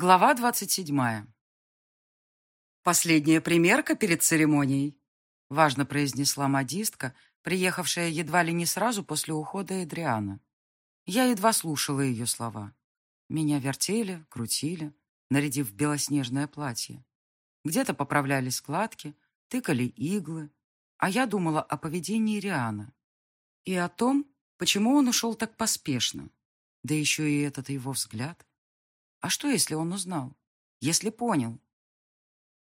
Глава двадцать седьмая. «Последняя примерка перед церемонией», — важно произнесла модистка, приехавшая едва ли не сразу после ухода Эдриана. Я едва слушала ее слова. Меня вертели, крутили, нарядив белоснежное платье. Где-то поправляли складки, тыкали иглы, а я думала о поведении Риана и о том, почему он ушел так поспешно, да еще и этот его взгляд. А что, если он узнал? Если понял?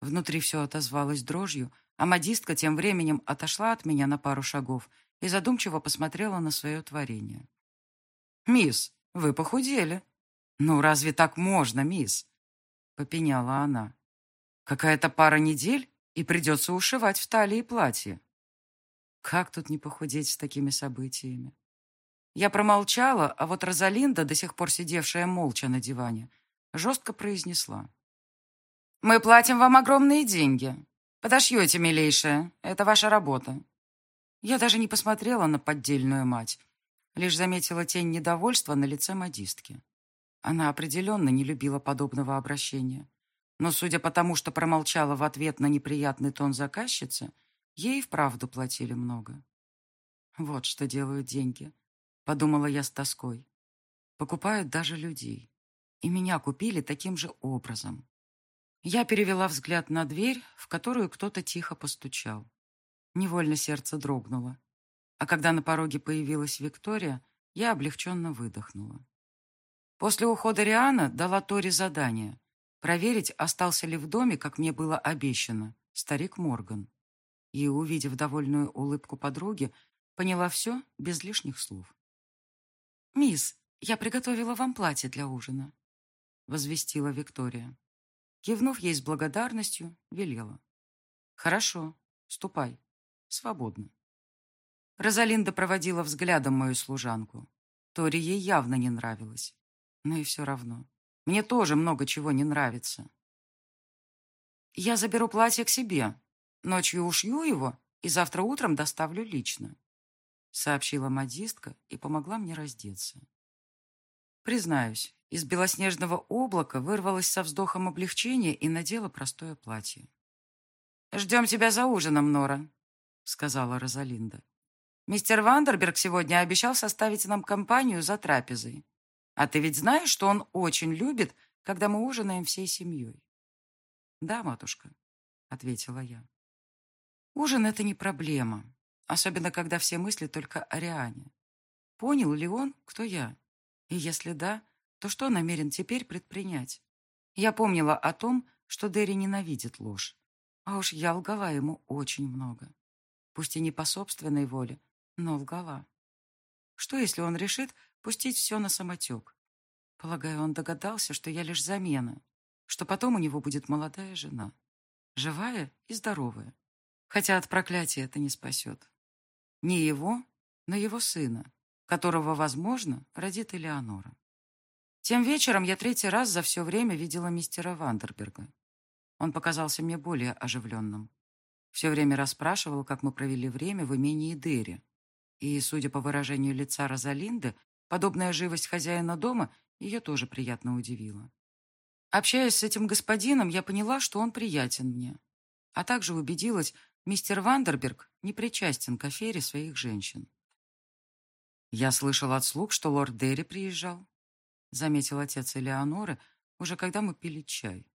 Внутри все отозвалось дрожью, а модистка тем временем отошла от меня на пару шагов и задумчиво посмотрела на свое творение. «Мисс, вы похудели». «Ну, разве так можно, мисс?» — попеняла она. «Какая-то пара недель, и придется ушивать в талии платье». Как тут не похудеть с такими событиями? Я промолчала, а вот Розалинда, до сих пор сидевшая молча на диване, жестко произнесла. «Мы платим вам огромные деньги. Подошьете, милейшая. Это ваша работа». Я даже не посмотрела на поддельную мать, лишь заметила тень недовольства на лице модистки. Она определенно не любила подобного обращения. Но, судя по тому, что промолчала в ответ на неприятный тон заказчицы, ей вправду платили много. «Вот что делают деньги», — подумала я с тоской. «Покупают даже людей. И меня купили таким же образом. Я перевела взгляд на дверь, в которую кто-то тихо постучал. Невольно сердце дрогнуло. А когда на пороге появилась Виктория, я облегченно выдохнула. После ухода Риана дала Тори задание проверить, остался ли в доме, как мне было обещано, старик Морган. И, увидев довольную улыбку подруги, поняла все без лишних слов. «Мисс, я приготовила вам платье для ужина», — возвестила Виктория. Кивнув ей с благодарностью, велела. «Хорошо, ступай. Свободно». Розалинда проводила взглядом мою служанку. Тори ей явно не нравилось. Но и все равно. Мне тоже много чего не нравится. «Я заберу платье к себе. Ночью ушью его и завтра утром доставлю лично», сообщила модистка и помогла мне раздеться. Признаюсь, из белоснежного облака вырвалась со вздохом облегчения и надела простое платье. «Ждем тебя за ужином, Нора», — сказала Розалинда. «Мистер Вандерберг сегодня обещал составить нам компанию за трапезой. А ты ведь знаешь, что он очень любит, когда мы ужинаем всей семьей?» «Да, матушка», — ответила я. «Ужин — это не проблема, особенно когда все мысли только о Риане. Понял ли он, кто я? И если да, то что намерен теперь предпринять? Я помнила о том, что Дерри ненавидит ложь. А уж я лгала ему очень много. Пусть и не по собственной воле, но лгала. Что, если он решит пустить все на самотек? Полагаю, он догадался, что я лишь замена, что потом у него будет молодая жена. Живая и здоровая. Хотя от проклятия это не спасет. Не его, но его сына, которого, возможно, родит Элеонора. Тем вечером я третий раз за все время видела мистера Вандерберга. Он показался мне более оживленным. Все время расспрашивал, как мы провели время в имении Дерри. И, судя по выражению лица Розалинды, подобная живость хозяина дома ее тоже приятно удивила. Общаясь с этим господином, я поняла, что он приятен мне. А также убедилась, мистер Вандерберг не причастен к афере своих женщин. Я слышал от слуг, что лорд Дерри приезжал. — заметил отец Элеоноры, уже когда мы пили чай.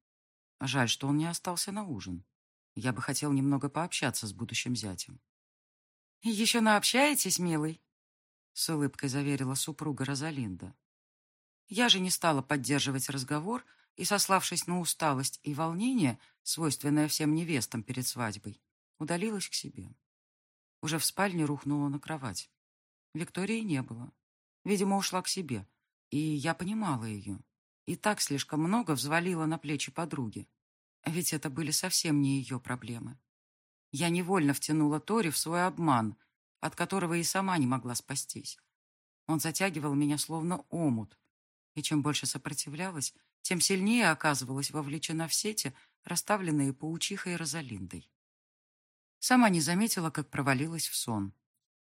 Жаль, что он не остался на ужин. Я бы хотел немного пообщаться с будущим зятем. «Еще наобщаетесь, милый?» — с улыбкой заверила супруга Розалинда. Я же не стала поддерживать разговор и, сославшись на усталость и волнение, свойственное всем невестам перед свадьбой, удалилась к себе. Уже в спальне рухнула на кровать. Виктории не было. Видимо, ушла к себе, и я понимала ее. И так слишком много взвалила на плечи подруги. Ведь это были совсем не ее проблемы. Я невольно втянула Тори в свой обман, от которого и сама не могла спастись. Он затягивал меня словно омут. И чем больше сопротивлялась, тем сильнее оказывалась вовлечена в сети, расставленные паучихой Розалиндой. Сама не заметила, как провалилась в сон.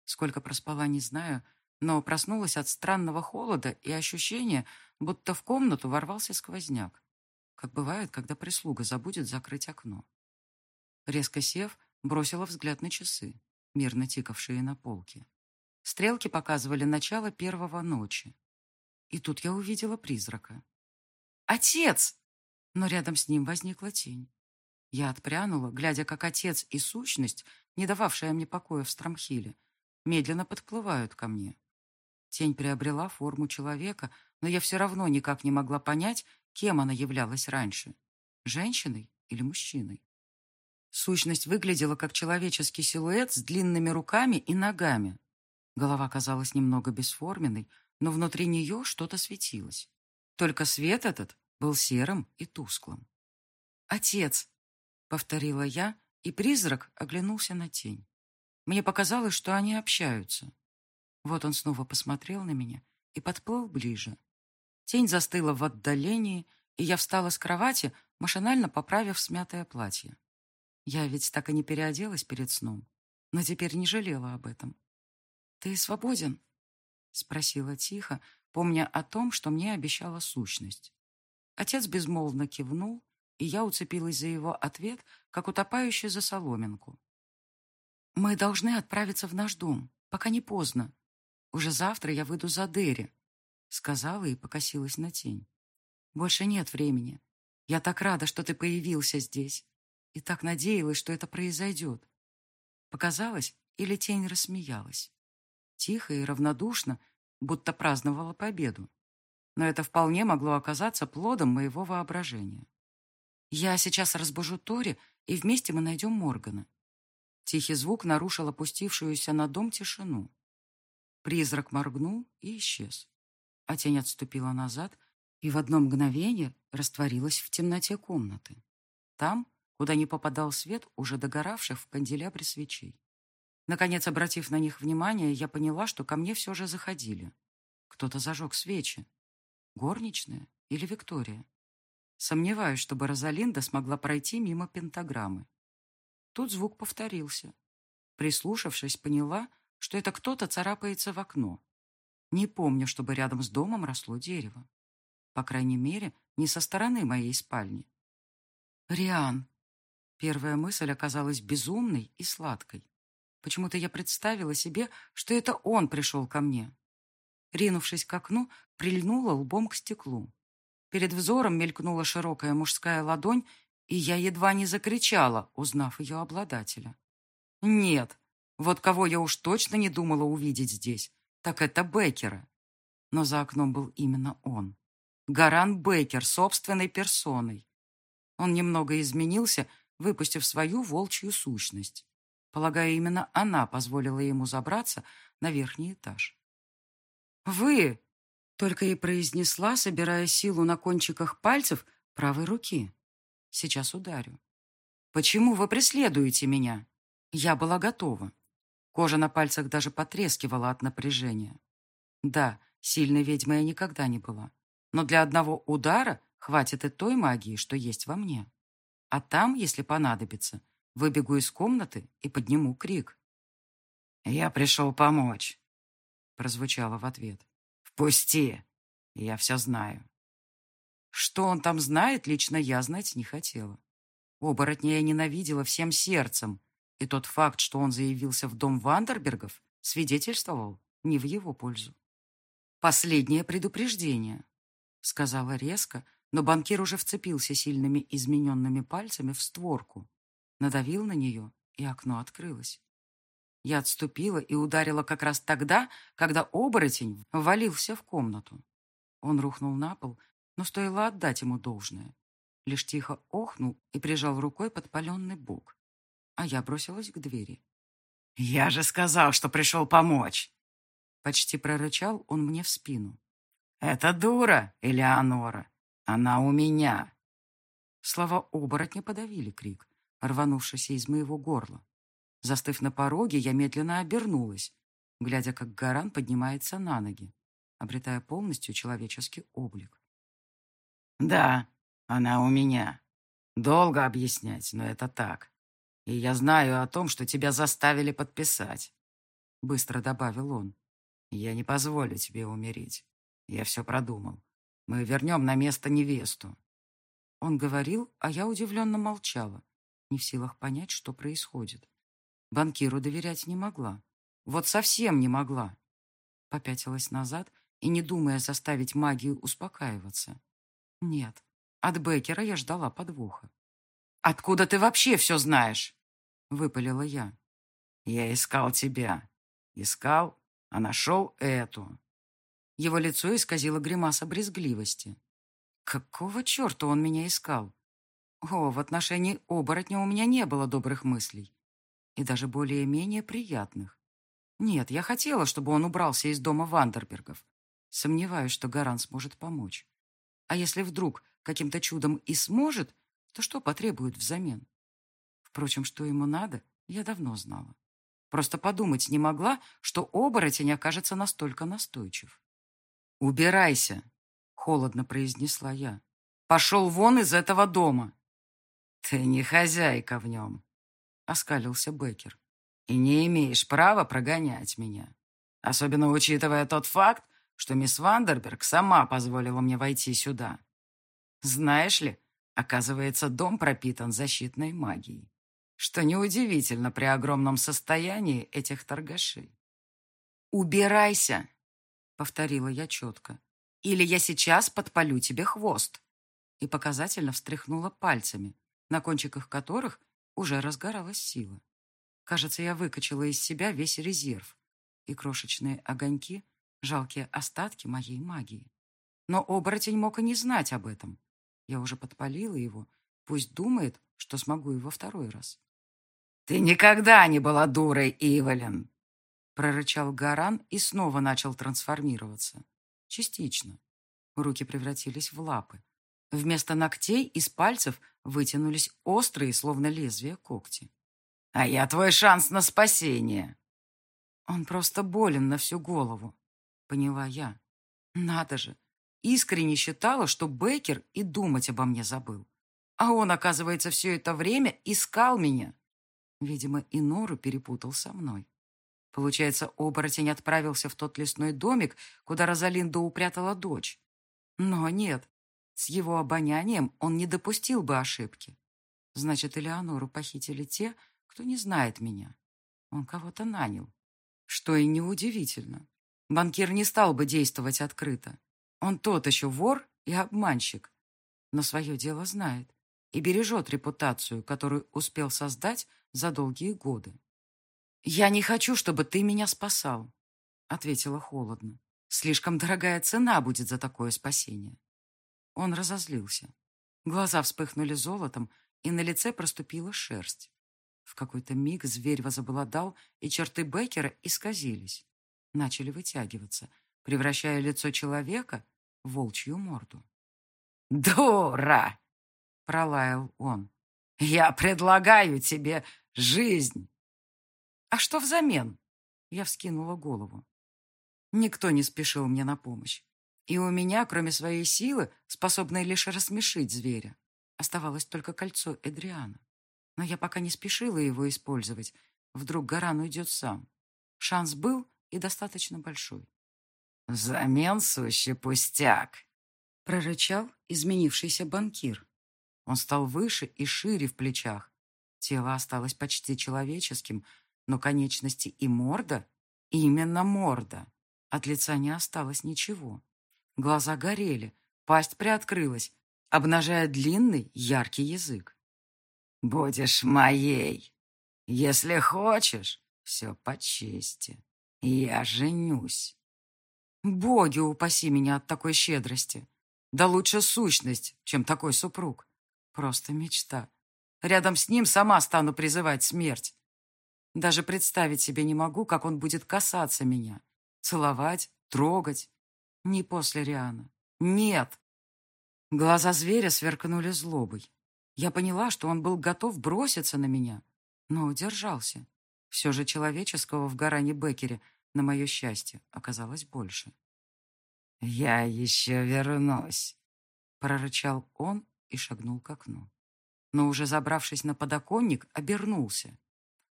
Сколько проспала, не знаю, но проснулась от странного холода и ощущения, будто в комнату ворвался сквозняк. как бывает, когда прислуга забудет закрыть окно. Резко сев, бросила взгляд на часы, мирно тикавшие на полке. Стрелки показывали начало первого ночи. И тут я увидела призрака. «Отец!» Но рядом с ним возникла тень. Я отпрянула, глядя, как отец и сущность, не дававшая мне покоя в Страмхиле, медленно подплывают ко мне. Тень приобрела форму человека, но я все равно никак не могла понять, кем она являлась раньше – женщиной или мужчиной. Сущность выглядела как человеческий силуэт с длинными руками и ногами. Голова казалась немного бесформенной, но внутри нее что-то светилось. Только свет этот был серым и тусклым. «Отец!» — повторила я, и призрак оглянулся на тень. Мне показалось, что они общаются. Вот он снова посмотрел на меня и подплыл ближе. Тень застыла в отдалении, и я встала с кровати, машинально поправив смятое платье. Я ведь так и не переоделась перед сном, но теперь не жалела об этом. «Ты свободен?» — спросила тихо, помня о том, что мне обещала сущность. Отец безмолвно кивнул, и я уцепилась за его ответ, как утопающий за соломинку. «Мы должны отправиться в наш дом, пока не поздно. Уже завтра я выйду за Дерри», — сказала и покосилась на тень. «Больше нет времени. Я так рада, что ты появился здесь, и так надеялась, что это произойдет». Показалось, или тень рассмеялась. Тихо и равнодушно, будто праздновала победу. Но это вполне могло оказаться плодом моего воображения. Я сейчас разбужу Тори, и вместе мы найдем Моргана. Тихий звук нарушил опустившуюся на дом тишину. Призрак моргнул и исчез. А тень отступила назад и в одно мгновение растворилась в темноте комнаты. Там, куда не попадал свет уже догоравших в канделябре свечей. Наконец, обратив на них внимание, я поняла, что ко мне все же заходили. Кто-то зажег свечи. Горничная или Виктория? Сомневаюсь, чтобы Розалинда смогла пройти мимо пентаграммы. Тут звук повторился. Прислушавшись, поняла, что это кто-то царапается в окно. Не помню, чтобы рядом с домом росло дерево. По крайней мере, не со стороны моей спальни. Риан. Первая мысль оказалась безумной и сладкой. Почему-то я представила себе, что это он пришел ко мне. Ринувшись к окну, прильнула лбом к стеклу. Перед взором мелькнула широкая мужская ладонь, и я едва не закричала, узнав ее обладателя. Нет, вот кого я уж точно не думала увидеть здесь, так это Беккера. Но за окном был именно он. Гаран Бейкер собственной персоной. Он немного изменился, выпустив свою волчью сущность. Полагаю, именно она позволила ему забраться на верхний этаж. «Вы!» Только и произнесла, собирая силу на кончиках пальцев правой руки. Сейчас ударю. «Почему вы преследуете меня?» Я была готова. Кожа на пальцах даже потрескивала от напряжения. Да, сильной ведьмой я никогда не была. Но для одного удара хватит и той магии, что есть во мне. А там, если понадобится, выбегу из комнаты и подниму крик. «Я пришел помочь», — прозвучало в ответ. «Пусти! Я все знаю». Что он там знает, лично я знать не хотела. Оборотня я ненавидела всем сердцем, и тот факт, что он заявился в дом Вандербергов, свидетельствовал не в его пользу. «Последнее предупреждение», — сказала резко, но банкир уже вцепился сильными измененными пальцами в створку, надавил на нее, и окно открылось. Я отступила и ударила как раз тогда, когда оборотень ввалился в комнату. Он рухнул на пол, но стоило отдать ему должное. Лишь тихо охнул и прижал рукой подпаленный бок. А я бросилась к двери. «Я же сказал, что пришел помочь!» Почти прорычал он мне в спину. «Это дура, Элеонора! Она у меня!» Слова оборотня подавили крик, рванувшийся из моего горла. Застыв на пороге, я медленно обернулась, глядя, как Гаран поднимается на ноги, обретая полностью человеческий облик. «Да, она у меня. Долго объяснять, но это так. И я знаю о том, что тебя заставили подписать», — быстро добавил он. «Я не позволю тебе умереть. Я все продумал. Мы вернем на место невесту». Он говорил, а я удивленно молчала, не в силах понять, что происходит. Банкиру доверять не могла. Вот совсем не могла. Попятилась назад и, не думая заставить магию успокаиваться. Нет, от Беккера я ждала подвоха. «Откуда ты вообще все знаешь?» — выпалила я. «Я искал тебя. Искал, а нашел эту». Его лицо исказило гримаса брезгливости. Какого черта он меня искал? О, в отношении оборотня у меня не было добрых мыслей. И даже более-менее приятных. Нет, я хотела, чтобы он убрался из дома Вандербергов. Сомневаюсь, что Гаран сможет помочь. А если вдруг каким-то чудом и сможет, то что потребует взамен? Впрочем, что ему надо, я давно знала. Просто подумать не могла, что оборотень окажется настолько настойчив. «Убирайся!» холодно произнесла я. «Пошел вон из этого дома!» «Ты не хозяйка в нем», — оскалился Беккер. «И не имеешь права прогонять меня. Особенно учитывая тот факт, что мисс Вандерберг сама позволила мне войти сюда. Знаешь ли, оказывается, дом пропитан защитной магией, что неудивительно при огромном состоянии этих торгашей. «Убирайся!» — повторила я четко. Или я сейчас подпалю тебе хвост!» И показательно встряхнула пальцами, на кончиках которых уже разгоралась сила. Кажется, я выкачала из себя весь резерв и крошечные огоньки, жалкие остатки моей магии. Но оборотень мог и не знать об этом. Я уже подпалила его, пусть думает, что смогу его второй раз. «Ты никогда не была дурой, Ивалин!» прорычал Гаран и снова начал трансформироваться. Частично. Руки превратились в лапы. Вместо ногтей из пальцев вытянулись острые, словно лезвия, когти. «А я твой шанс на спасение!» «Он просто болен на всю голову», — поняла я. «Надо же! Искренне считала, что Бейкер и думать обо мне забыл. А он, оказывается, все это время искал меня. Видимо, и Нору перепутал со мной. Получается, оборотень отправился в тот лесной домик, куда Розалинда упрятала дочь. Но нет, с его обонянием он не допустил бы ошибки. Значит, Элеонору похитили те, кто не знает меня. Он кого-то нанял. Что и неудивительно. Банкир не стал бы действовать открыто. Он тот еще вор и обманщик. Но свое дело знает и бережет репутацию, которую успел создать за долгие годы. «Я не хочу, чтобы ты меня спасал», — ответила холодно. «Слишком дорогая цена будет за такое спасение». Он разозлился. Глаза вспыхнули золотом, и на лице проступила шерсть. В какой-то миг зверь возобладал, и черты Беккера исказились. Начали вытягиваться, превращая лицо человека в волчью морду. «Дура!» — пролаял он. «Я предлагаю тебе жизнь!» «А что взамен?» Я вскинула голову. Никто не спешил мне на помощь. И у меня, кроме своей силы, способной лишь рассмешить зверя, оставалось только кольцо Эдриана. Но я пока не спешила его использовать. Вдруг Гаран уйдет сам. Шанс был и достаточно большой. «Взамен сущий пустяк!» — прорычал изменившийся банкир. Он стал выше и шире в плечах. Тело осталось почти человеческим, но конечности и морда, именно морда, от лица не осталось ничего. Глаза горели, пасть приоткрылась, обнажая длинный яркий язык. «Будешь моей. Если хочешь, все по чести. Я женюсь». Боги упаси меня от такой щедрости. Да лучше сущность, чем такой супруг. Просто мечта. Рядом с ним сама стану призывать смерть. Даже представить себе не могу, как он будет касаться меня. Целовать, трогать. Не после Риана. Нет. Глаза зверя сверкнули злобой. Я поняла, что он был готов броситься на меня, но удержался. Все же человеческого в Гаране Беккере, на мое счастье, оказалось больше. «Я еще вернусь», — прорычал он и шагнул к окну. Но уже забравшись на подоконник, обернулся.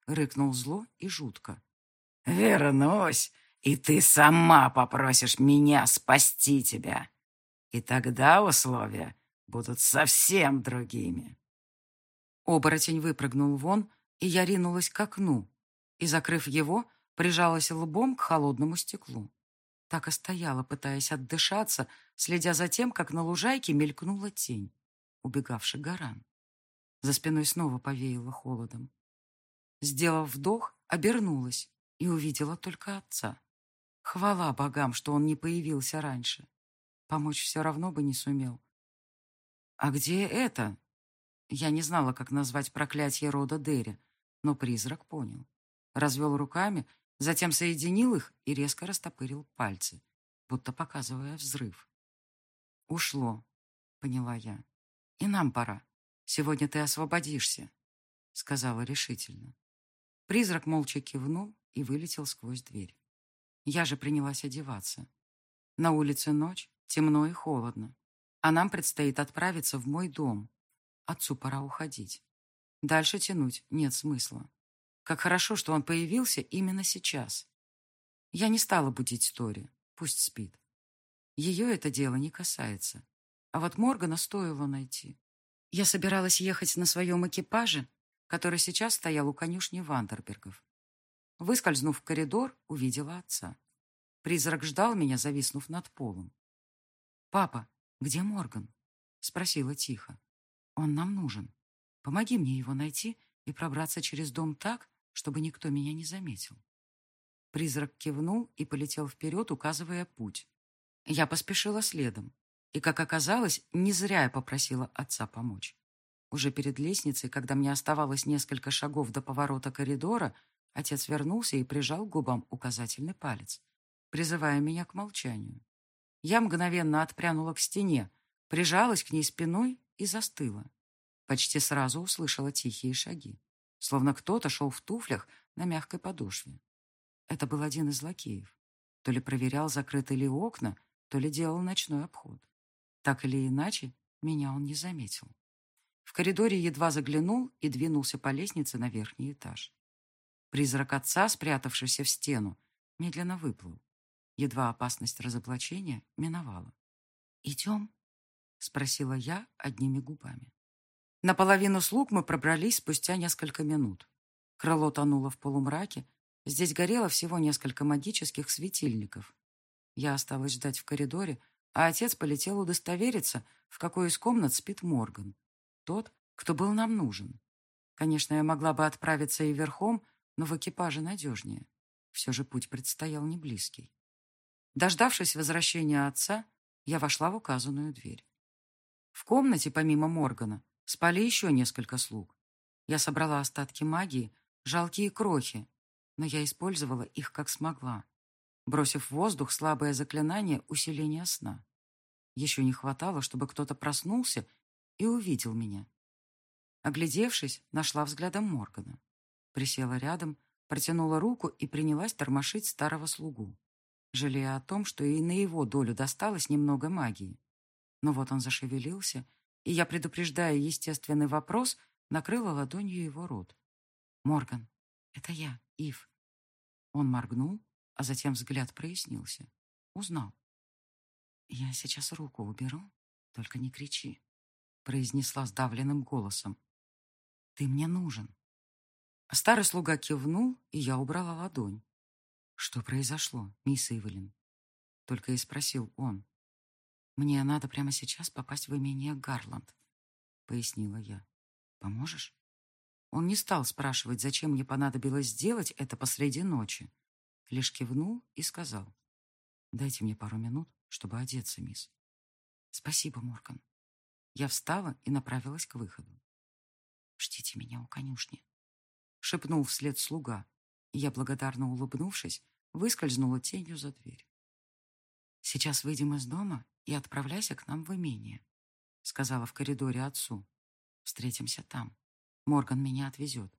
Рыкнул зло и жутко. «Вернусь, и ты сама попросишь меня спасти тебя. И тогда условия будут совсем другими. Оборотень выпрыгнул вон, и я ринулась к окну, и, закрыв его, прижалась лбом к холодному стеклу. Так и стояла, пытаясь отдышаться, следя за тем, как на лужайке мелькнула тень, убегавший горан. За спиной снова повеяло холодом. Сделав вдох, обернулась и увидела только отца. Хвала богам, что он не появился раньше. Помочь все равно бы не сумел. «А где это?» Я не знала, как назвать проклятие рода Дерри, но призрак понял. Развел руками, затем соединил их и резко растопырил пальцы, будто показывая взрыв. «Ушло», — поняла я. «И нам пора. Сегодня ты освободишься», — сказала решительно. Призрак молча кивнул и вылетел сквозь дверь. Я же принялась одеваться. На улице ночь, темно и холодно, а нам предстоит отправиться в мой дом. Отцу пора уходить. Дальше тянуть нет смысла. Как хорошо, что он появился именно сейчас. Я не стала будить Тори, пусть спит. Ее это дело не касается. А вот Моргана стоило найти. Я собиралась ехать на своем экипаже, который сейчас стоял у конюшни Вандербергов. Выскользнув в коридор, увидела отца. Призрак ждал меня, зависнув над полом. «Папа, где Морган?» — спросила тихо. «Он нам нужен. Помоги мне его найти и пробраться через дом так, чтобы никто меня не заметил». Призрак кивнул и полетел вперед, указывая путь. Я поспешила следом. И, как оказалось, не зря я попросила отца помочь. Уже перед лестницей, когда мне оставалось несколько шагов до поворота коридора, отец вернулся и прижал к губам указательный палец, призывая меня к молчанию. Я мгновенно отпрянула к стене, прижалась к ней спиной и застыла. Почти сразу услышала тихие шаги, словно кто-то шел в туфлях на мягкой подошве. Это был один из лакеев. То ли проверял, закрыты ли окна, то ли делал ночной обход. Так или иначе, меня он не заметил. В коридоре едва заглянул и двинулся по лестнице на верхний этаж. Призрак отца, спрятавшийся в стену, медленно выплыл. Едва опасность разоблачения миновала. «Идем?» — спросила я одними губами. Наполовину слуг мы пробрались спустя несколько минут. Крыло тонуло в полумраке. Здесь горело всего несколько магических светильников. Я осталась ждать в коридоре, а отец полетел удостовериться, в какой из комнат спит Морган. Тот, кто был нам нужен. Конечно, я могла бы отправиться и верхом, но в экипаже надежнее. Все же путь предстоял не близкий. Дождавшись возвращения отца, я вошла в указанную дверь. В комнате, помимо Моргана, спали еще несколько слуг. Я собрала остатки магии, жалкие крохи, но я использовала их как смогла, бросив в воздух слабое заклинание усиления сна. Еще не хватало, чтобы кто-то проснулся и увидел меня. Оглядевшись, нашла взглядом Моргана. Присела рядом, протянула руку и принялась тормошить старого слугу, жалея о том, что и на его долю досталось немного магии. Но вот он зашевелился, и я, предупреждая естественный вопрос, накрыла ладонью его рот. «Морган, это я, Ив». Он моргнул, а затем взгляд прояснился. Узнал. «Я сейчас руку уберу, только не кричи», произнесла сдавленным голосом. «Ты мне нужен». Старый слуга кивнул, и я убрала ладонь. «Что произошло, мисс Ивелин?» Только и спросил он. «Мне надо прямо сейчас попасть в имение Гарланд», — пояснила я. «Поможешь?» Он не стал спрашивать, зачем мне понадобилось сделать это посреди ночи. Лишь кивнул и сказал. «Дайте мне пару минут, чтобы одеться, мисс». «Спасибо, Морган». Я встала и направилась к выходу. «Ждите меня у конюшни», — шепнул вслед слуга. Я, благодарно улыбнувшись, выскользнула тенью за дверь. «Сейчас выйдем из дома и отправляйся к нам в имение», — сказала в коридоре отцу. «Встретимся там. Морган меня отвезет.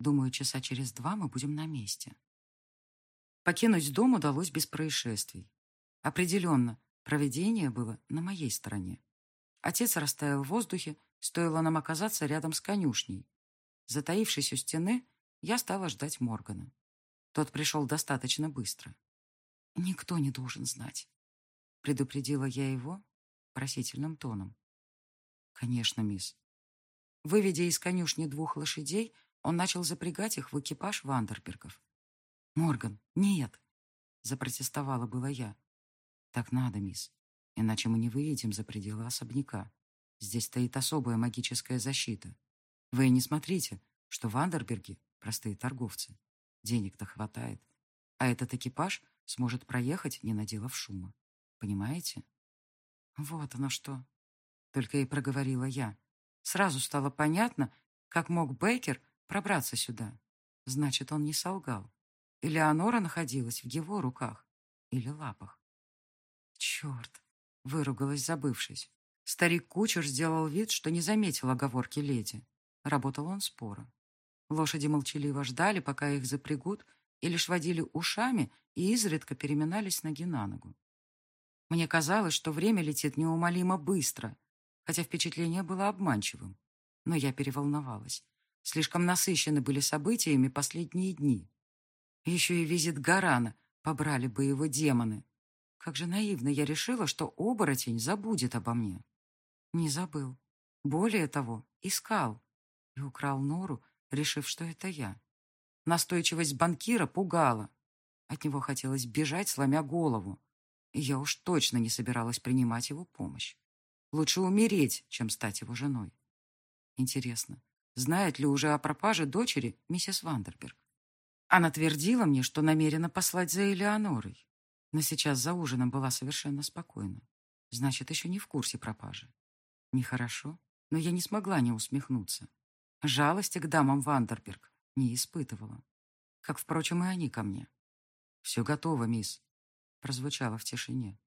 Думаю, часа через два мы будем на месте». Покинуть дом удалось без происшествий. Определенно, проведение было на моей стороне. Отец растаял в воздухе, стоило нам оказаться рядом с конюшней. Затаившись у стены, я стала ждать Моргана. Тот пришел достаточно быстро. «Никто не должен знать», — предупредила я его просительным тоном. Конечно, мисс. Выведя из конюшни двух лошадей, он начал запрягать их в экипаж Вандербергов. «Морган, нет!» — запротестовала была я. «Так надо, мисс, иначе мы не выведем за пределы особняка. Здесь стоит особая магическая защита. Вы не смотрите, что Вандерберги — простые торговцы. Денег-то хватает. А этот экипаж сможет проехать, не наделав шума. Понимаете?» «Вот оно что!» — только и проговорила я. Сразу стало понятно, как мог Бейкер пробраться сюда. Значит, он не солгал. Элеонора находилась в его руках или лапах. «Черт!» — выругалась, забывшись. Старик-кучер сделал вид, что не заметил оговорки леди. Работал он споро. Лошади молчаливо ждали, пока их запрягут, и лишь водили ушами и изредка переминались ноги на ногу. Мне казалось, что время летит неумолимо быстро, хотя впечатление было обманчивым. Но я переволновалась. Слишком насыщены были событиями последние дни. Еще и визит Гарана побрали бы его демоны. Как же наивно я решила, что оборотень забудет обо мне. Не забыл. Более того, искал. И украл Нору, решив, что это я. Настойчивость банкира пугала. От него хотелось бежать, сломя голову. И я уж точно не собиралась принимать его помощь. Лучше умереть, чем стать его женой. Интересно, знает ли уже о пропаже дочери миссис Вандерберг? Она твердила мне, что намерена послать за Элеонорой, но сейчас за ужином была совершенно спокойна. Значит, еще не в курсе пропажи. Нехорошо, но я не смогла не усмехнуться. Жалости к дамам Вандерберг не испытывала. Как, впрочем, и они ко мне. «Все готово, мисс», — прозвучало в тишине.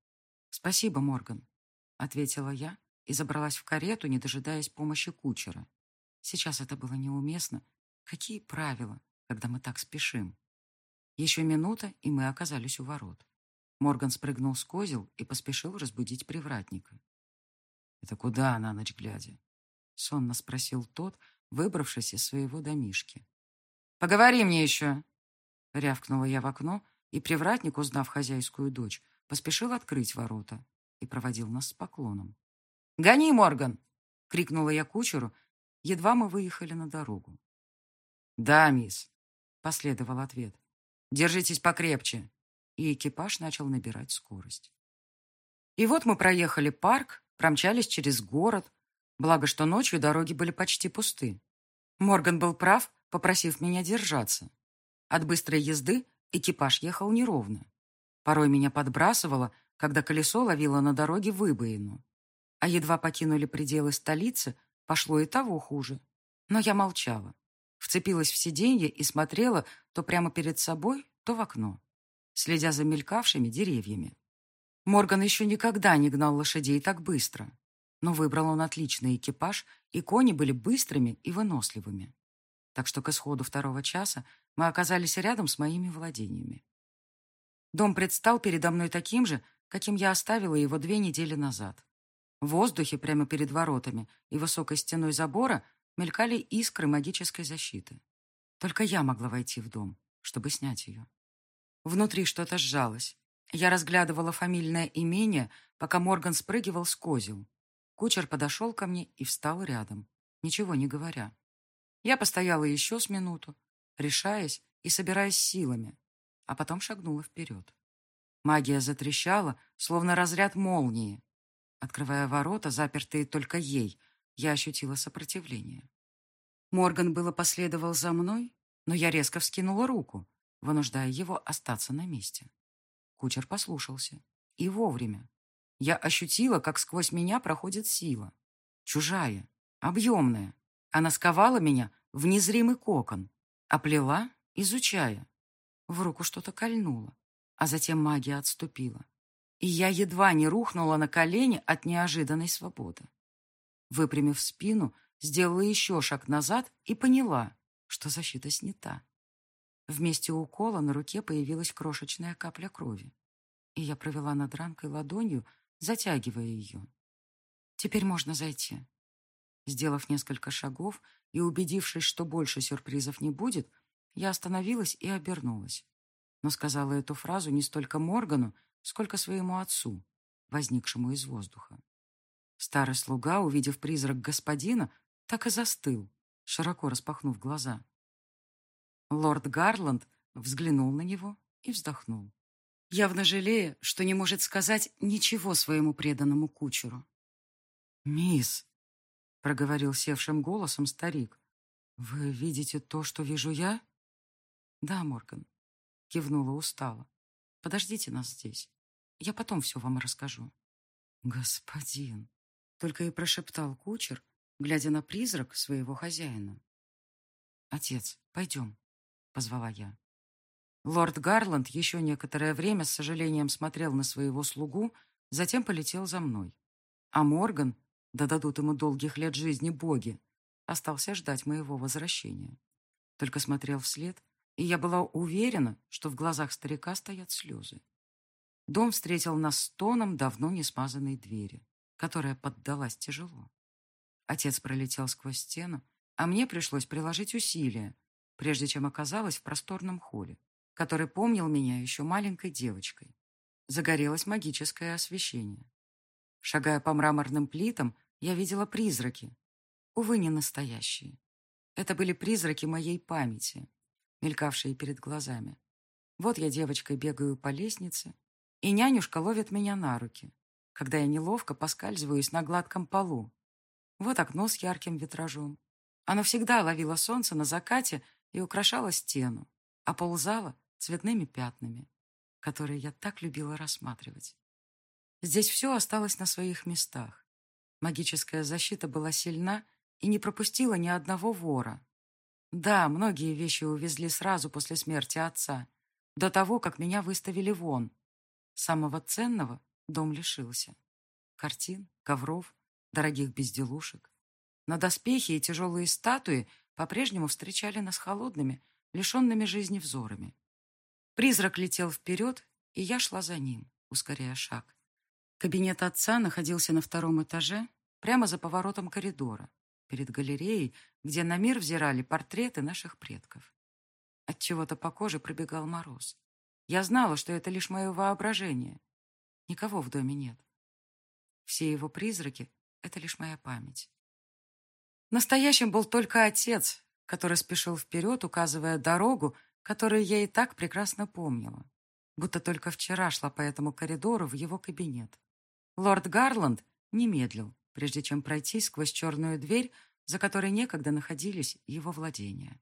«Спасибо, Морган», — ответила я и забралась в карету, не дожидаясь помощи кучера. Сейчас это было неуместно. Какие правила, когда мы так спешим? Еще минута, и мы оказались у ворот. Морган спрыгнул с козел и поспешил разбудить привратника. «Это куда на ночь глядя?» — сонно спросил тот, выбравшись из своего домишки. «Поговори мне еще!» — рявкнула я в окно, и привратник, узнав хозяйскую дочь, поспешил открыть ворота и проводил нас с поклоном. «Гони, Морган!» — крикнула я кучеру, едва мы выехали на дорогу. «Да, мисс», — последовал ответ. «Держитесь покрепче». И экипаж начал набирать скорость. И вот мы проехали парк, промчались через город, благо что ночью дороги были почти пусты. Морган был прав, попросив меня держаться. От быстрой езды экипаж ехал неровно. Порой меня подбрасывало, когда колесо ловило на дороге выбоину. А едва покинули пределы столицы, пошло и того хуже. Но я молчала. Вцепилась в сиденье и смотрела то прямо перед собой, то в окно, следя за мелькавшими деревьями. Морган еще никогда не гнал лошадей так быстро. Но выбрал он отличный экипаж, и кони были быстрыми и выносливыми. Так что к исходу второго часа мы оказались рядом с моими владениями. Дом предстал передо мной таким же, каким я оставила его две недели назад. В воздухе прямо перед воротами и высокой стеной забора мелькали искры магической защиты. Только я могла войти в дом, чтобы снять ее. Внутри что-то сжалось. Я разглядывала фамильное имение, пока Морган спрыгивал с козел. Кучер подошел ко мне и встал рядом, ничего не говоря. Я постояла еще с минуту, решаясь и собираясь силами, а потом шагнула вперед. Магия затрещала, словно разряд молнии, Открывая ворота, запертые только ей, я ощутила сопротивление. Морган было последовал за мной, но я резко вскинула руку, вынуждая его остаться на месте. Кучер послушался. И вовремя. Я ощутила, как сквозь меня проходит сила. Чужая, объемная. Она сковала меня в незримый кокон, оплела, изучая. В руку что-то кольнуло, а затем магия отступила и я едва не рухнула на колени от неожиданной свободы. Выпрямив спину, сделала еще шаг назад и поняла, что защита снята. Вместе укола на руке появилась крошечная капля крови, и я провела над ранкой ладонью, затягивая ее. Теперь можно зайти. Сделав несколько шагов и убедившись, что больше сюрпризов не будет, я остановилась и обернулась. Но сказала эту фразу не столько Моргану, сколько своему отцу, возникшему из воздуха. Старый слуга, увидев призрак господина, так и застыл, широко распахнув глаза. Лорд Гарланд взглянул на него и вздохнул, явно жалея, что не может сказать ничего своему преданному кучеру. «Мисс», — проговорил севшим голосом старик, — «вы видите то, что вижу я?» «Да, Морган», — кивнула устало. «Подождите нас здесь. Я потом все вам расскажу». «Господин», — только и прошептал кучер, глядя на призрак своего хозяина. «Отец, пойдем», — позвала я. Лорд Гарланд еще некоторое время с сожалением смотрел на своего слугу, затем полетел за мной. А Морган, да дадут ему долгих лет жизни боги, остался ждать моего возвращения. Только смотрел вслед, и я была уверена, что в глазах старика стоят слезы. Дом встретил нас стоном давно не смазанной двери, которая поддалась тяжело. Отец пролетел сквозь стену, а мне пришлось приложить усилия, прежде чем оказалась в просторном холле который помнил меня еще маленькой девочкой. Загорелось магическое освещение. Шагая по мраморным плитам, я видела призраки. Увы, не настоящие. Это были призраки моей памяти, мелькавшие перед глазами. Вот я девочкой бегаю по лестнице, и нянюшка ловит меня на руки, когда я неловко поскальзываюсь на гладком полу. Вот окно с ярким витражом. Оно всегда ловило солнце на закате и украшало стену, а ползало цветными пятнами, которые я так любила рассматривать. Здесь все осталось на своих местах. Магическая защита была сильна и не пропустила ни одного вора. Да, многие вещи увезли сразу после смерти отца, до того, как меня выставили вон. Самого ценного дом лишился. Картин, ковров, дорогих безделушек. На доспехи и тяжелые статуи по-прежнему встречали нас холодными, лишенными жизни взорами. Призрак летел вперед, и я шла за ним, ускоряя шаг. Кабинет отца находился на втором этаже, прямо за поворотом коридора, перед галереей, где на мир взирали портреты наших предков. От чего-то по коже пробегал мороз. Я знала, что это лишь мое воображение. Никого в доме нет. Все его призраки — это лишь моя память. Настоящим был только отец, который спешил вперед, указывая дорогу которую я и так прекрасно помнила, будто только вчера шла по этому коридору в его кабинет. Лорд Гарланд не медлил, прежде чем пройти сквозь черную дверь, за которой некогда находились его владения.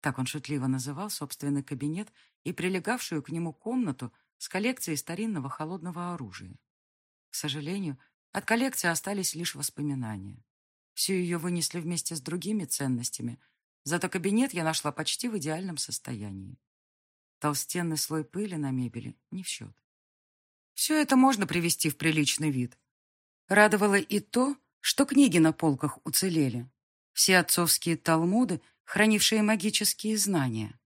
Так он шутливо называл собственный кабинет и прилегавшую к нему комнату с коллекцией старинного холодного оружия. К сожалению, от коллекции остались лишь воспоминания. Всю ее вынесли вместе с другими ценностями – Зато кабинет я нашла почти в идеальном состоянии. Толстенный слой пыли на мебели не в счет. Все это можно привести в приличный вид. Радовало и то, что книги на полках уцелели. Все отцовские талмуды, хранившие магические знания.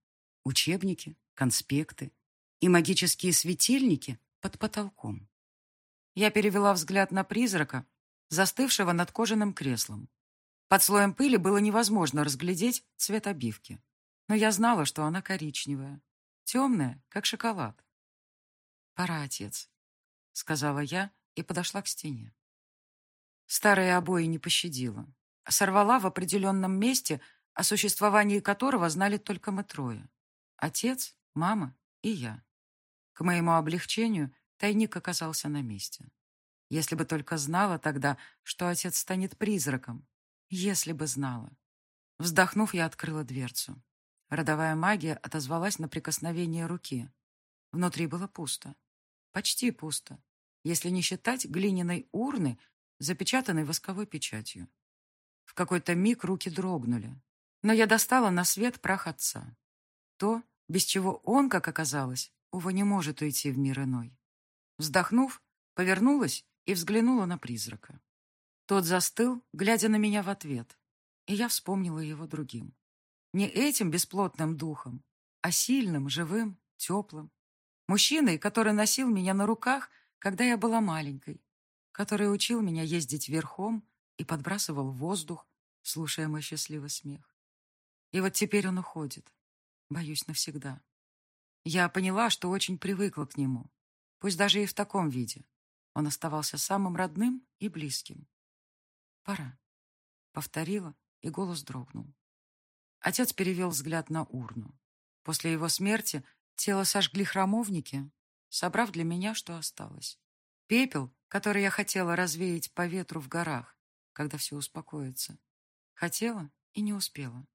Учебники, конспекты и магические светильники под потолком. Я перевела взгляд на призрака, застывшего над кожаным креслом. Под слоем пыли было невозможно разглядеть цвет обивки. Но я знала, что она коричневая, темная, как шоколад. «Пора, отец», — сказала я и подошла к стене. Старые обои не пощадила. Сорвала в определенном месте, о существовании которого знали только мы трое. Отец, мама и я. К моему облегчению тайник оказался на месте. Если бы только знала тогда, что отец станет призраком, если бы знала. Вздохнув, я открыла дверцу. Родовая магия отозвалась на прикосновение руки. Внутри было пусто. Почти пусто, если не считать глиняной урны, запечатанной восковой печатью. В какой-то миг руки дрогнули. Но я достала на свет прах отца. То, без чего он, как оказалось, увы, не может уйти в мир иной. Вздохнув, повернулась и взглянула на призрака. Тот застыл, глядя на меня в ответ, и я вспомнила его другим. Не этим бесплотным духом, а сильным, живым, теплым. Мужчиной, который носил меня на руках, когда я была маленькой, который учил меня ездить верхом и подбрасывал воздух, слушая мой счастливый смех. И вот теперь он уходит. Боюсь, навсегда. Я поняла, что очень привыкла к нему, пусть даже и в таком виде. Он оставался самым родным и близким «Пора», — повторила, и голос дрогнул. Отец перевел взгляд на урну. После его смерти тело сожгли храмовники, собрав для меня, что осталось. Пепел, который я хотела развеять по ветру в горах, когда все успокоится. Хотела и не успела.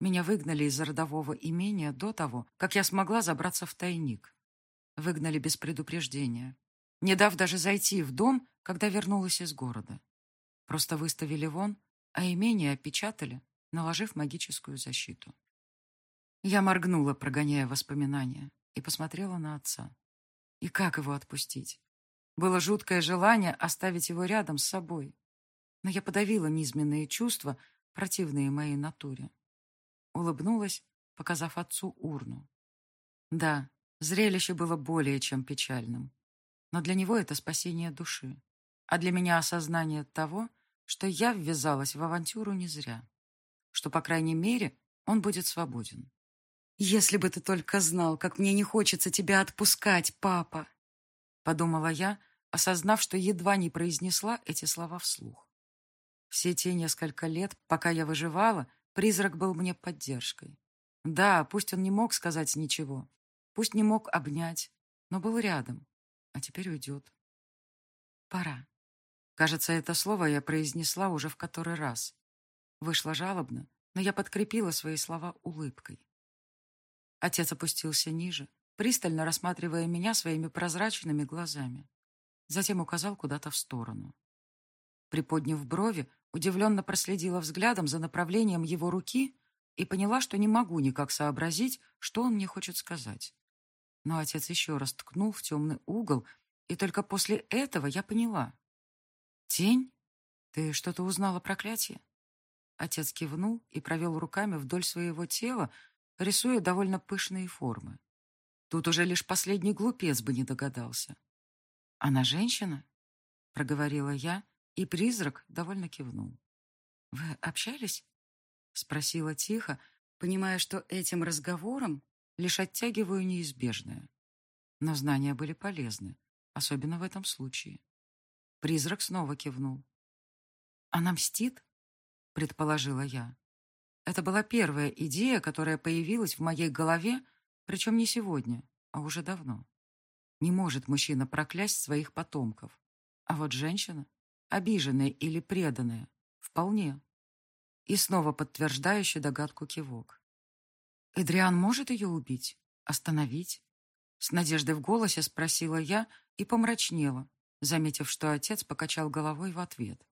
Меня выгнали из родового имения до того, как я смогла забраться в тайник. Выгнали без предупреждения, не дав даже зайти в дом, когда вернулась из города. Просто выставили вон, а имение опечатали, наложив магическую защиту. Я моргнула, прогоняя воспоминания, и посмотрела на отца. И как его отпустить? Было жуткое желание оставить его рядом с собой. Но я подавила низменные чувства, противные моей натуре. Улыбнулась, показав отцу урну. Да, зрелище было более чем печальным. Но для него это спасение души. А для меня осознание того, что я ввязалась в авантюру не зря. Что, по крайней мере, он будет свободен. «Если бы ты только знал, как мне не хочется тебя отпускать, папа!» Подумала я, осознав, что едва не произнесла эти слова вслух. Все те несколько лет, пока я выживала, призрак был мне поддержкой. Да, пусть он не мог сказать ничего, пусть не мог обнять, но был рядом, а теперь уйдет. Пора. Кажется, это слово я произнесла уже в который раз. Вышло жалобно, но я подкрепила свои слова улыбкой. Отец опустился ниже, пристально рассматривая меня своими прозрачными глазами. Затем указал куда-то в сторону. Приподняв брови, удивленно проследила взглядом за направлением его руки и поняла, что не могу никак сообразить, что он мне хочет сказать. Но отец еще раз ткнул в темный угол, и только после этого я поняла. «Тень? Ты что-то узнала проклятие?» Отец кивнул и провел руками вдоль своего тела, рисуя довольно пышные формы. Тут уже лишь последний глупец бы не догадался. «Она женщина?» — проговорила я, и призрак довольно кивнул. «Вы общались?» — спросила тихо, понимая, что этим разговором лишь оттягиваю неизбежное. Но знания были полезны, особенно в этом случае. Призрак снова кивнул. «Она мстит?» — предположила я. Это была первая идея, которая появилась в моей голове, причем не сегодня, а уже давно. Не может мужчина проклясть своих потомков. А вот женщина, обиженная или преданная, вполне. И снова подтверждающий догадку кивок. Эдриан может ее убить? Остановить? С надеждой в голосе спросила я и помрачнела, заметив, что отец покачал головой в ответ.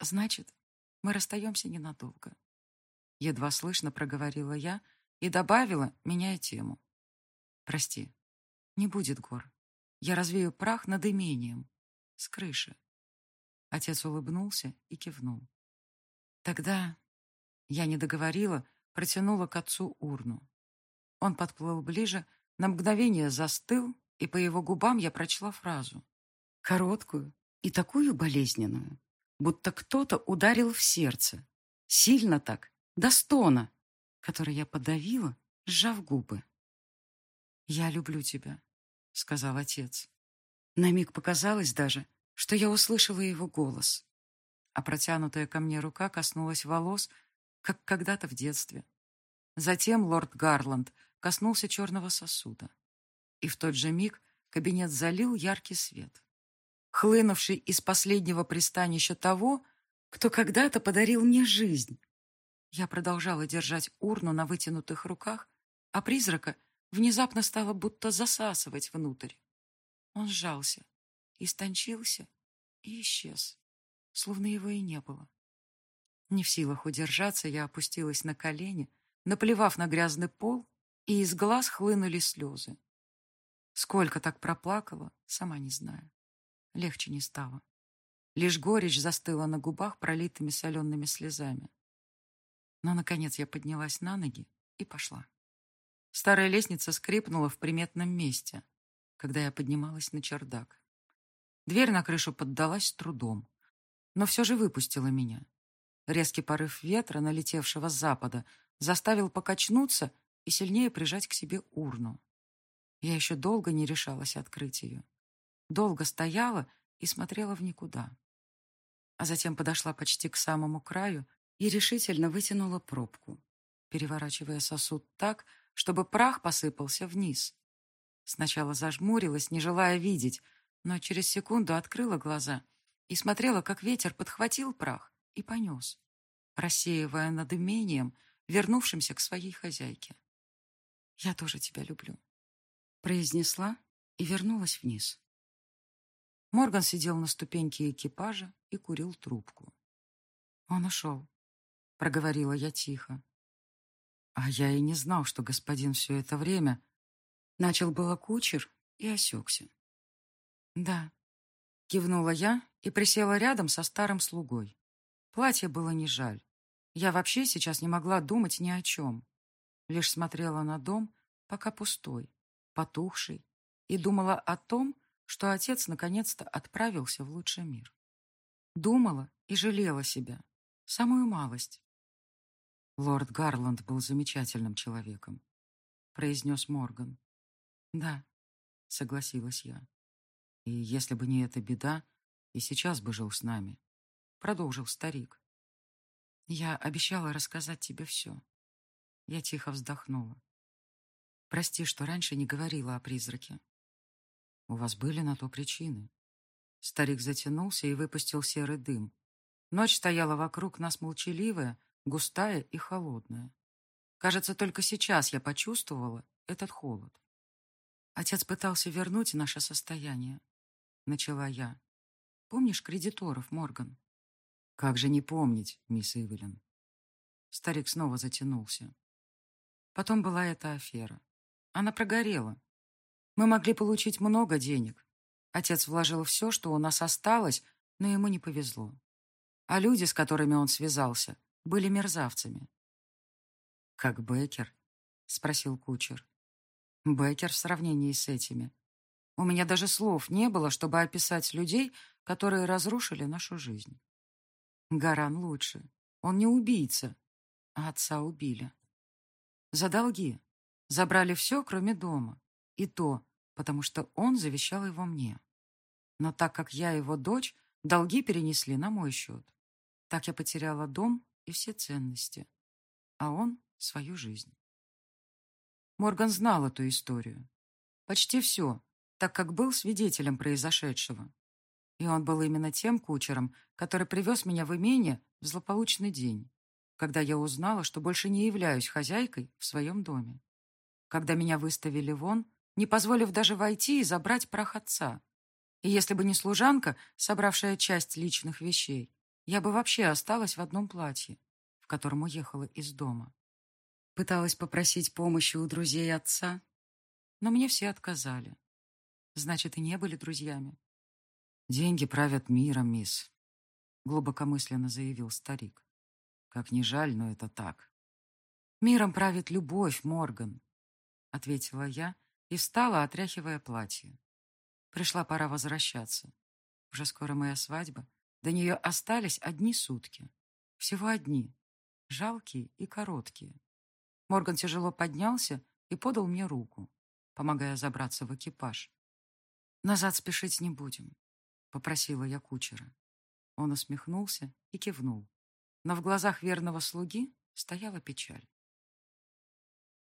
Значит, мы расстаемся ненадолго. Едва слышно проговорила я и добавила, меняя тему. Прости, не будет гор. Я развею прах над имением. С крыши. Отец улыбнулся и кивнул. Тогда я не договорила, протянула к отцу урну. Он подплыл ближе, на мгновение застыл, и по его губам я прочла фразу. Короткую и такую болезненную, будто кто-то ударил в сердце. Сильно так, до стона, который я подавила, сжав губы. «Я люблю тебя», — сказал отец. На миг показалось даже, что я услышала его голос, а протянутая ко мне рука коснулась волос, как когда-то в детстве. Затем лорд Гарланд коснулся черного сосуда. И в тот же миг кабинет залил яркий свет, хлынувший из последнего пристанища того, кто когда-то подарил мне жизнь. Я продолжала держать урну на вытянутых руках, а призрака внезапно стало будто засасывать внутрь. Он сжался, истончился и исчез, словно его и не было. Не в силах удержаться, я опустилась на колени, наплевав на грязный пол, и из глаз хлынули слезы. Сколько так проплакала, сама не знаю. Легче не стало. Лишь горечь застыла на губах пролитыми солеными слезами. Но, наконец, я поднялась на ноги и пошла. Старая лестница скрипнула в приметном месте, когда я поднималась на чердак. Дверь на крышу поддалась с трудом, но все же выпустила меня. Резкий порыв ветра, налетевшего с запада, заставил покачнуться и сильнее прижать к себе урну. Я еще долго не решалась открыть ее. Долго стояла и смотрела в никуда. а затем подошла почти к самому краю и решительно вытянула пробку, переворачивая сосуд так, чтобы прах посыпался вниз. Сначала зажмурилась, не желая видеть, но через секунду открыла глаза и смотрела, как ветер подхватил прах и понес, рассеивая над имением, вернувшимся к своей хозяйке. «Я тоже тебя люблю», — произнесла и вернулась вниз. Морган сидел на ступеньке экипажа и курил трубку. «Он ушел», — проговорила я тихо. А я и не знал, что господин все это время... Начал было кучер и осекся. «Да», — кивнула я и присела рядом со старым слугой. Платье было не жаль. Я вообще сейчас не могла думать ни о чем. Лишь смотрела на дом, пока пустой, потухший, и думала о том, что отец наконец-то отправился в лучший мир. Думала и жалела себя. Самую малость. Лорд Гарланд был замечательным человеком, произнес Морган. Да, согласилась я. И если бы не эта беда, и сейчас бы жил с нами, продолжил старик. Я обещала рассказать тебе все. Я тихо вздохнула. Прости, что раньше не говорила о призраке. У вас были на то причины. Старик затянулся и выпустил серый дым. Ночь стояла вокруг нас молчаливая, густая и холодная. Кажется, только сейчас я почувствовала этот холод. Отец пытался вернуть наше состояние. Начала я. Помнишь кредиторов, Морган? Как же не помнить, мисс Ивелин? Старик снова затянулся. Потом была эта афера. Она прогорела. Мы могли получить много денег. Отец вложил все, что у нас осталось, но ему не повезло. А люди, с которыми он связался, были мерзавцами. «Как Беккер?» — спросил кучер. «Беккер в сравнении с этими. У меня даже слов не было, чтобы описать людей, которые разрушили нашу жизнь. Гаран лучше. Он не убийца, а отца убили. За долги. Забрали все, кроме дома. И то, потому что он завещал его мне. Но так как я его дочь, долги перенесли на мой счет. Так я потеряла дом и все ценности, а он — свою жизнь. Морган знал эту историю. Почти все, так как был свидетелем произошедшего. И он был именно тем кучером, который привез меня в имение в злополучный день, когда я узнала, что больше не являюсь хозяйкой в своем доме. Когда меня выставили вон, не позволив даже войти и забрать прах отца. И если бы не служанка, собравшая часть личных вещей, я бы вообще осталась в одном платье, в котором уехала из дома. Пыталась попросить помощи у друзей отца, но мне все отказали. Значит, и не были друзьями. «Деньги правят миром, мисс», — глубокомысленно заявил старик. «Как ни жаль, но это так». «Миром правит любовь, Морган», — ответила я и встала, отряхивая платье. Пришла пора возвращаться. Уже скоро моя свадьба, до нее остались одни сутки. Всего одни. Жалкие и короткие. Морган тяжело поднялся и подал мне руку, помогая забраться в экипаж. «Назад спешить не будем», — попросила я кучера. Он усмехнулся и кивнул. Но в глазах верного слуги стояла печаль.